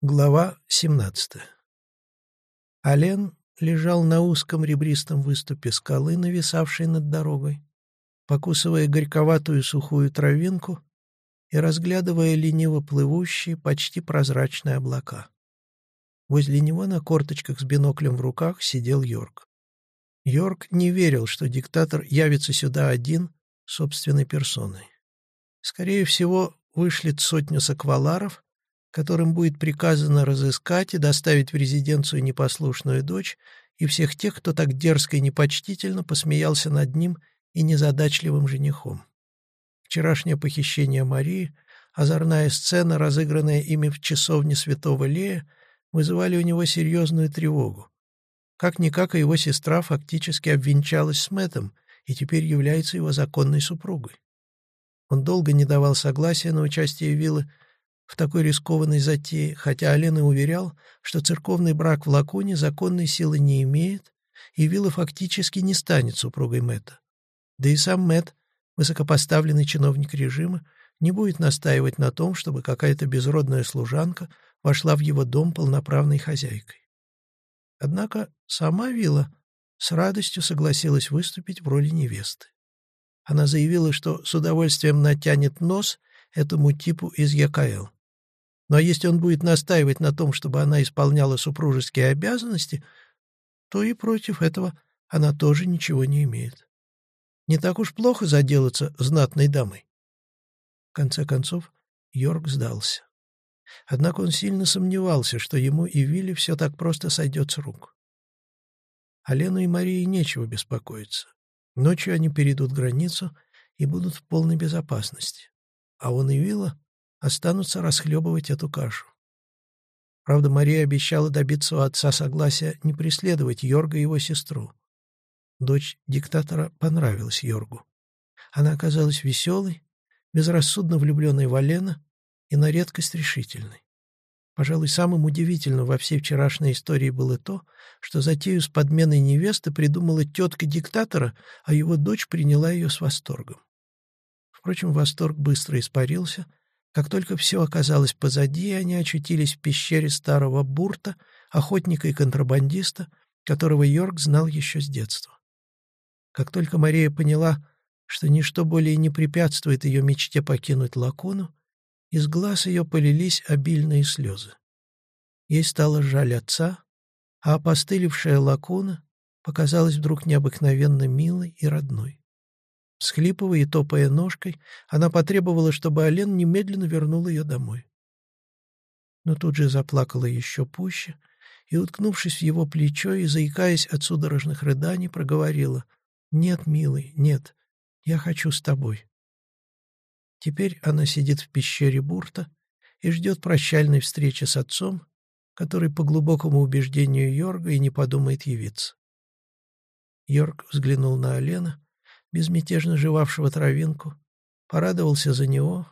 Глава 17 Ален лежал на узком ребристом выступе скалы, нависавшей над дорогой, покусывая горьковатую сухую травинку и разглядывая лениво плывущие, почти прозрачные облака. Возле него на корточках с биноклем в руках сидел Йорк. Йорк не верил, что диктатор явится сюда один, собственной персоной. Скорее всего, вышлет сотню сакваларов — которым будет приказано разыскать и доставить в резиденцию непослушную дочь и всех тех, кто так дерзко и непочтительно посмеялся над ним и незадачливым женихом. Вчерашнее похищение Марии, озорная сцена, разыгранная ими в часовне святого Лея, вызывали у него серьезную тревогу. Как-никак, его сестра фактически обвенчалась с Мэттом и теперь является его законной супругой. Он долго не давал согласия на участие Виллы в такой рискованной затее, хотя Ален и уверял, что церковный брак в Лаконе законной силы не имеет, и Вилла фактически не станет супругой Мэтта. Да и сам Мэтт, высокопоставленный чиновник режима, не будет настаивать на том, чтобы какая-то безродная служанка вошла в его дом полноправной хозяйкой. Однако сама Вилла с радостью согласилась выступить в роли невесты. Она заявила, что с удовольствием натянет нос этому типу из ЯКЛ. Но если он будет настаивать на том, чтобы она исполняла супружеские обязанности, то и против этого она тоже ничего не имеет. Не так уж плохо заделаться знатной дамой. В конце концов, Йорк сдался. Однако он сильно сомневался, что ему и Вилли все так просто сойдет с рук. А Лену и Марии нечего беспокоиться. Ночью они перейдут границу и будут в полной безопасности. А он и Вилла останутся расхлебывать эту кашу. Правда, Мария обещала добиться у отца согласия не преследовать Йорга и его сестру. Дочь диктатора понравилась Йоргу. Она оказалась веселой, безрассудно влюбленной в Алена и на редкость решительной. Пожалуй, самым удивительным во всей вчерашней истории было то, что затею с подменой невесты придумала тетка диктатора, а его дочь приняла ее с восторгом. Впрочем, восторг быстро испарился — как только все оказалось позади, они очутились в пещере старого Бурта, охотника и контрабандиста, которого Йорк знал еще с детства. Как только Мария поняла, что ничто более не препятствует ее мечте покинуть Лакуну, из глаз ее полились обильные слезы. Ей стало жаль отца, а опостылевшая Лакуна показалась вдруг необыкновенно милой и родной. Схлипывая и топая ножкой, она потребовала, чтобы Олен немедленно вернул ее домой. Но тут же заплакала еще пуще и, уткнувшись в его плечо и заикаясь от судорожных рыданий, проговорила «Нет, милый, нет, я хочу с тобой». Теперь она сидит в пещере Бурта и ждет прощальной встречи с отцом, который по глубокому убеждению Йорга и не подумает явиться. Йорг взглянул на Олена — безмятежно жевавшего травинку, порадовался за него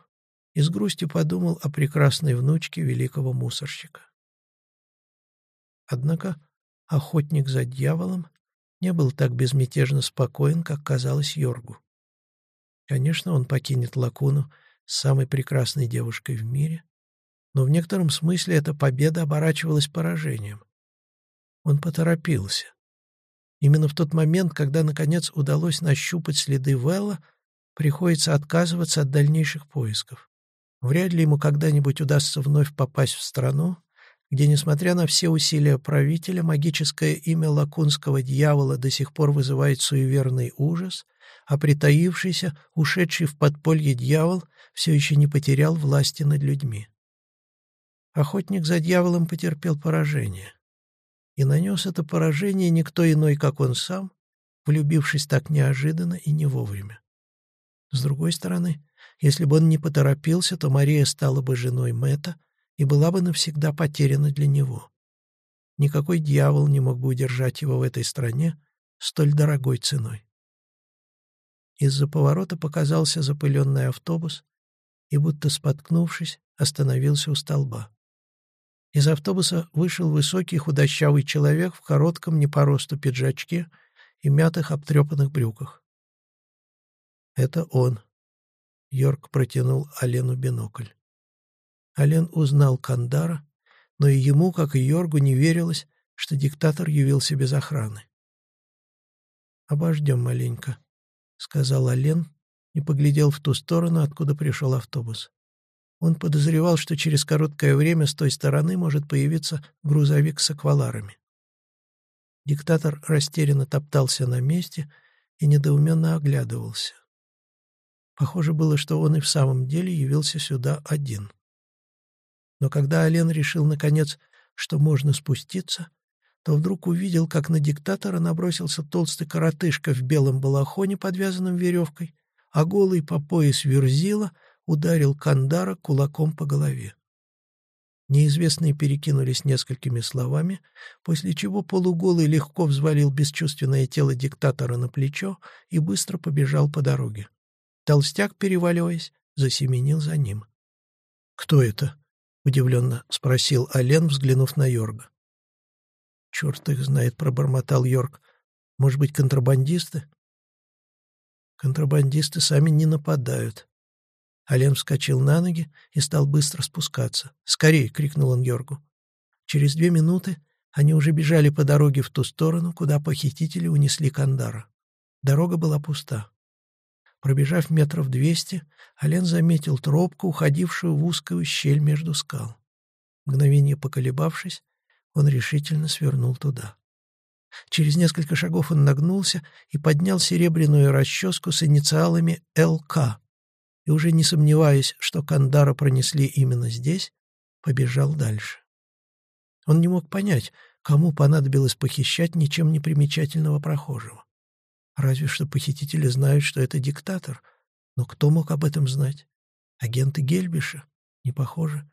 и с грустью подумал о прекрасной внучке великого мусорщика. Однако охотник за дьяволом не был так безмятежно спокоен, как казалось Йоргу. Конечно, он покинет Лакуну с самой прекрасной девушкой в мире, но в некотором смысле эта победа оборачивалась поражением. Он поторопился. Именно в тот момент, когда, наконец, удалось нащупать следы Вэлла, приходится отказываться от дальнейших поисков. Вряд ли ему когда-нибудь удастся вновь попасть в страну, где, несмотря на все усилия правителя, магическое имя лакунского дьявола до сих пор вызывает суеверный ужас, а притаившийся, ушедший в подполье дьявол все еще не потерял власти над людьми. Охотник за дьяволом потерпел поражение и нанес это поражение никто иной, как он сам, влюбившись так неожиданно и не вовремя. С другой стороны, если бы он не поторопился, то Мария стала бы женой Мэтта и была бы навсегда потеряна для него. Никакой дьявол не мог бы удержать его в этой стране столь дорогой ценой. Из-за поворота показался запыленный автобус и, будто споткнувшись, остановился у столба. Из автобуса вышел высокий худощавый человек в коротком не по росту пиджачке и мятых обтрепанных брюках. «Это он», — Йорк протянул Алену бинокль. Ален узнал Кандара, но и ему, как и Йоргу, не верилось, что диктатор явился без охраны. «Обождем маленько», — сказал Ален и поглядел в ту сторону, откуда пришел автобус. Он подозревал, что через короткое время с той стороны может появиться грузовик с акваларами. Диктатор растерянно топтался на месте и недоуменно оглядывался. Похоже было, что он и в самом деле явился сюда один. Но когда Олен решил, наконец, что можно спуститься, то вдруг увидел, как на диктатора набросился толстый коротышка в белом балахоне, подвязанном веревкой, а голый по пояс верзила ударил Кандара кулаком по голове. Неизвестные перекинулись несколькими словами, после чего полуголый легко взвалил бесчувственное тело диктатора на плечо и быстро побежал по дороге. Толстяк, переваливаясь, засеменил за ним. «Кто это?» — удивленно спросил Ален, взглянув на Йорга. «Черт их знает», — пробормотал Йорг. «Может быть, контрабандисты?» «Контрабандисты сами не нападают». Ален вскочил на ноги и стал быстро спускаться. «Скорей!» — крикнул он Йоргу. Через две минуты они уже бежали по дороге в ту сторону, куда похитители унесли Кандара. Дорога была пуста. Пробежав метров двести, Ален заметил тропку, уходившую в узкую щель между скал. Мгновение поколебавшись, он решительно свернул туда. Через несколько шагов он нагнулся и поднял серебряную расческу с инициалами «ЛК», и уже не сомневаясь, что Кандара пронесли именно здесь, побежал дальше. Он не мог понять, кому понадобилось похищать ничем не примечательного прохожего. Разве что похитители знают, что это диктатор. Но кто мог об этом знать? Агенты Гельбиша? Не похоже.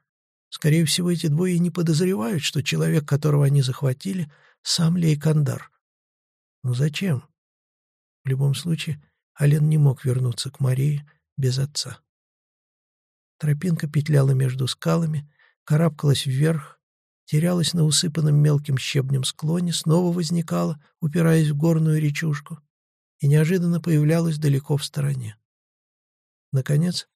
Скорее всего, эти двое не подозревают, что человек, которого они захватили, сам Лейкандар. Но зачем? В любом случае, Ален не мог вернуться к Марии без отца. Тропинка петляла между скалами, карабкалась вверх, терялась на усыпанном мелким щебнем склоне, снова возникала, упираясь в горную речушку и неожиданно появлялась далеко в стороне. Наконец,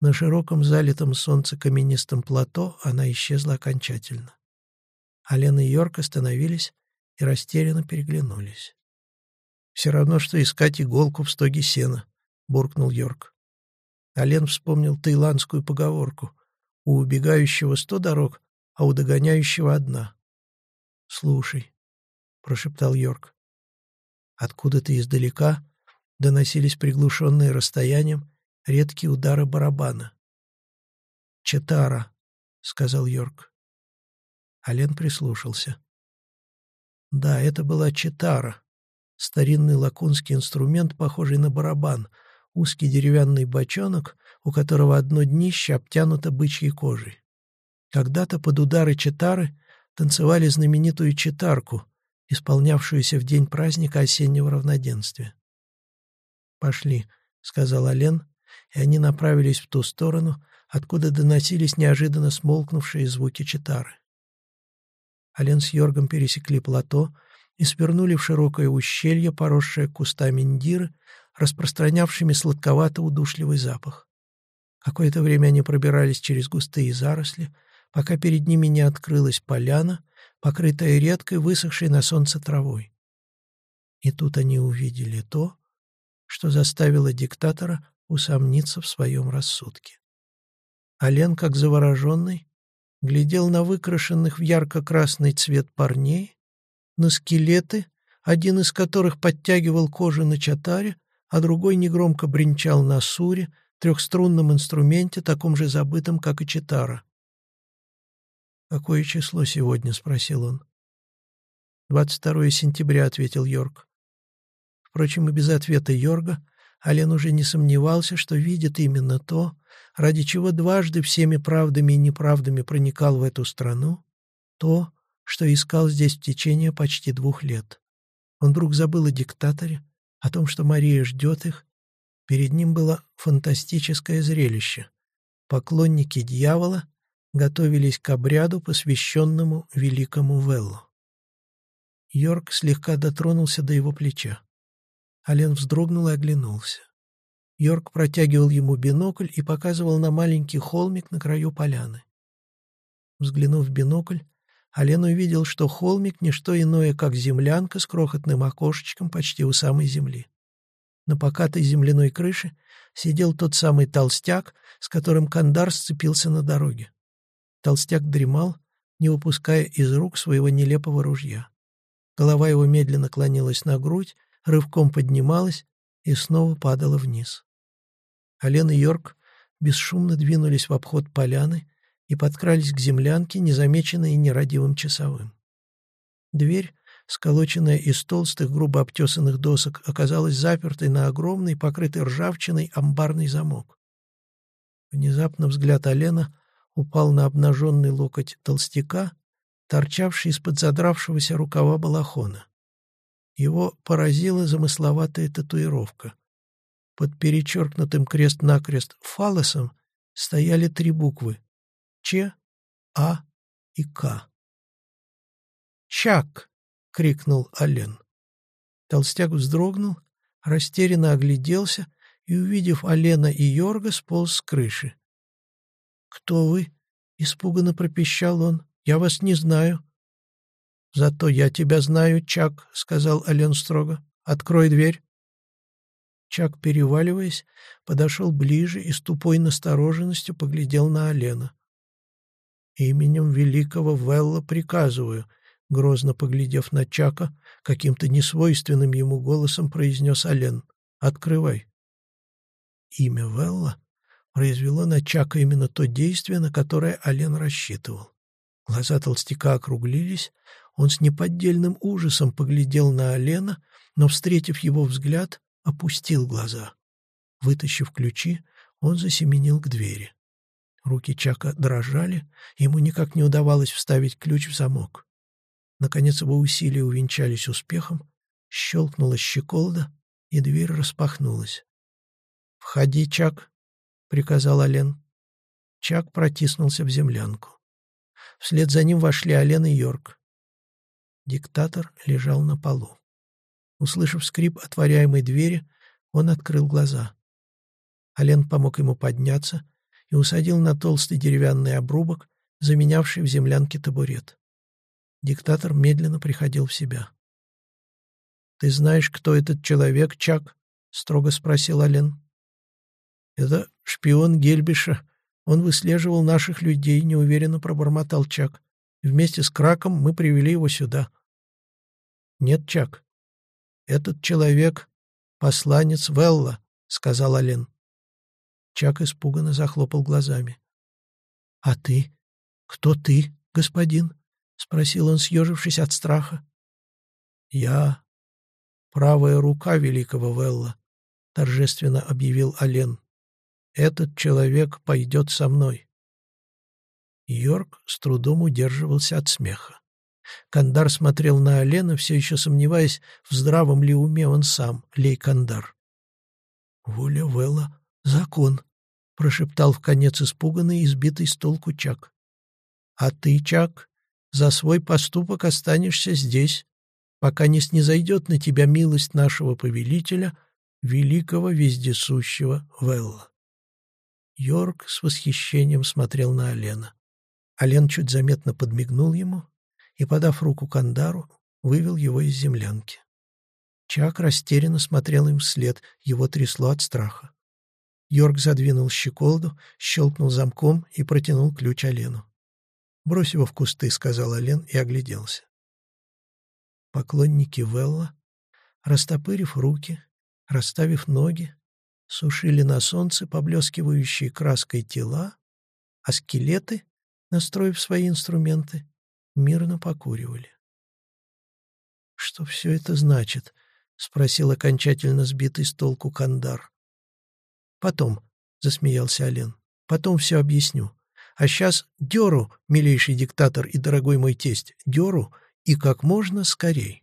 на широком залитом солнце каменистом плато она исчезла окончательно. Ален и Йорк остановились и растерянно переглянулись. «Все равно, что искать иголку в стоге сена», — буркнул Йорк. Ален вспомнил таиландскую поговорку «У убегающего сто дорог, а у догоняющего одна». «Слушай», — прошептал Йорк, Откуда-то издалека доносились приглушенные расстоянием редкие удары барабана. «Четара», — сказал Йорк. Ален прислушался. Да, это была четара, старинный лакунский инструмент, похожий на барабан, узкий деревянный бочонок, у которого одно днище обтянуто бычьей кожей. Когда-то под удары четары танцевали знаменитую четарку, исполнявшуюся в день праздника осеннего равноденствия. «Пошли», — сказал Ален, и они направились в ту сторону, откуда доносились неожиданно смолкнувшие звуки читары. Ален с Йоргом пересекли плато и свернули в широкое ущелье, поросшее кустами ндиры, распространявшими сладковато-удушливый запах. Какое-то время они пробирались через густые заросли, пока перед ними не открылась поляна, покрытая редкой, высохшей на солнце травой. И тут они увидели то, что заставило диктатора усомниться в своем рассудке. Ален, как завороженный, глядел на выкрашенных в ярко-красный цвет парней, на скелеты, один из которых подтягивал кожу на чатаре, а другой негромко бренчал на суре, трехструнном инструменте, таком же забытом, как и читара. «Какое число сегодня?» — спросил он. «22 сентября», — ответил Йорк. Впрочем, и без ответа Йорга Ален уже не сомневался, что видит именно то, ради чего дважды всеми правдами и неправдами проникал в эту страну, то, что искал здесь в течение почти двух лет. Он вдруг забыл о диктаторе, о том, что Мария ждет их. Перед ним было фантастическое зрелище. Поклонники дьявола готовились к обряду, посвященному великому Веллу. Йорк слегка дотронулся до его плеча. Ален вздрогнул и оглянулся. Йорк протягивал ему бинокль и показывал на маленький холмик на краю поляны. Взглянув в бинокль, Ален увидел, что холмик — не что иное, как землянка с крохотным окошечком почти у самой земли. На покатой земляной крыше сидел тот самый толстяк, с которым Кандар сцепился на дороге. Толстяк дремал, не выпуская из рук своего нелепого ружья. Голова его медленно клонилась на грудь, рывком поднималась и снова падала вниз. Ален и Йорк бесшумно двинулись в обход поляны и подкрались к землянке, незамеченной нерадивым часовым. Дверь, сколоченная из толстых, грубо обтесанных досок, оказалась запертой на огромный, покрытый ржавчиной амбарный замок. Внезапно взгляд Алена упал на обнаженный локоть толстяка, торчавший из-под задравшегося рукава балахона. Его поразила замысловатая татуировка. Под перечеркнутым крест-накрест фалосом стояли три буквы — Ч, А и К. «Чак!» — крикнул Ален. Толстяк вздрогнул, растерянно огляделся и, увидев Алена и Йорга, сполз с крыши. «Кто вы?» — испуганно пропищал он. «Я вас не знаю». «Зато я тебя знаю, Чак», — сказал Ален строго. «Открой дверь». Чак, переваливаясь, подошел ближе и с тупой настороженностью поглядел на Алена. «Именем великого Велла приказываю», — грозно поглядев на Чака, каким-то несвойственным ему голосом произнес Ален. «Открывай». Имя Велла произвело на Чака именно то действие, на которое Ален рассчитывал. Глаза толстяка округлились, он с неподдельным ужасом поглядел на Алена, но, встретив его взгляд, опустил глаза. Вытащив ключи, он засеменил к двери. Руки Чака дрожали, ему никак не удавалось вставить ключ в замок. Наконец его усилия увенчались успехом, щелкнула щеколда, и дверь распахнулась. «Входи, Чак», приказал Ален. Чак протиснулся в землянку. Вслед за ним вошли Ален и Йорк. Диктатор лежал на полу. Услышав скрип отворяемой двери, он открыл глаза. Ален помог ему подняться и усадил на толстый деревянный обрубок, заменявший в землянке табурет. Диктатор медленно приходил в себя. «Ты знаешь, кто этот человек, Чак?» — строго спросил Ален. «Это шпион Гельбиша. Он выслеживал наших людей», — неуверенно пробормотал Чак. «Вместе с Краком мы привели его сюда». «Нет, Чак. Этот человек — посланец Велла», — сказал Ален. Чак испуганно захлопал глазами. «А ты? Кто ты, господин?» — спросил он, съежившись от страха. «Я правая рука великого Велла», — торжественно объявил Ален. Этот человек пойдет со мной». Йорк с трудом удерживался от смеха. Кандар смотрел на Алена, все еще сомневаясь, в здравом ли уме он сам, Лей Кандар. «Воля Вэлла — закон», — прошептал в конец испуганный и сбитый с толку Чак. «А ты, Чак, за свой поступок останешься здесь, пока не снизойдет на тебя милость нашего повелителя, великого вездесущего Велла». Йорк с восхищением смотрел на Алена. Ален чуть заметно подмигнул ему и, подав руку Кандару, вывел его из землянки. Чак растерянно смотрел им вслед, его трясло от страха. Йорк задвинул щеколду, щелкнул замком и протянул ключ Алену. «Брось его в кусты», — сказал Ален и огляделся. Поклонники Велла, растопырив руки, расставив ноги, сушили на солнце поблескивающие краской тела, а скелеты, настроив свои инструменты, мирно покуривали. «Что все это значит?» — спросил окончательно сбитый с толку Кандар. «Потом», — засмеялся Олен, — «потом все объясню. А сейчас дёру, милейший диктатор и дорогой мой тесть, дёру и как можно скорей».